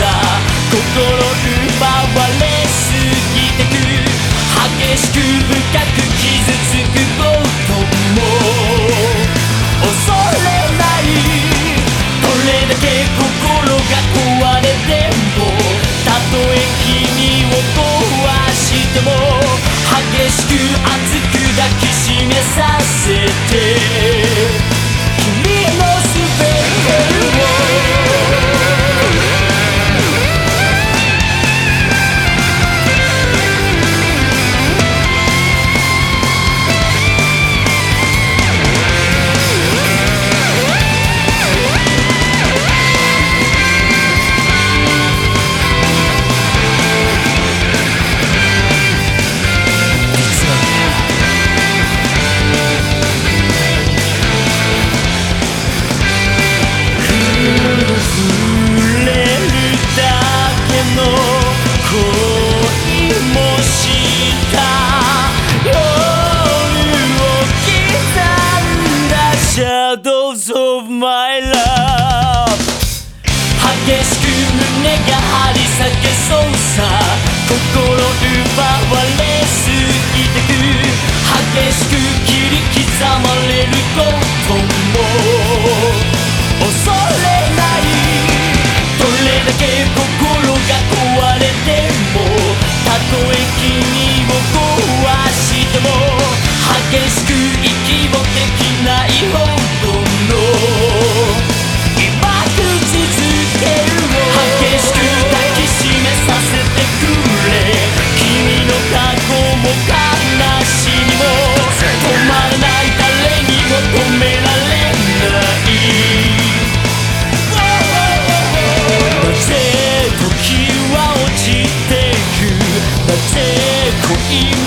さ心奪われすぎてく激しく深く傷つくことも恐れない。どれだけ心が壊れてもたとえ君を壊しても激しく熱く抱きしめさせて。Of my love. 激しく胸が張り裂けそうさ。心奪われすぎてく。激しく切り刻まれること。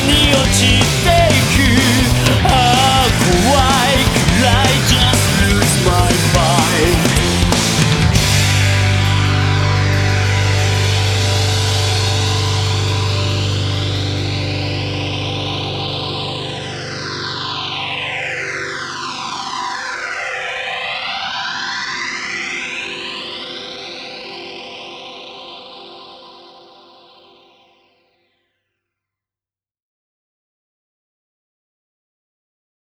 に落ちていく。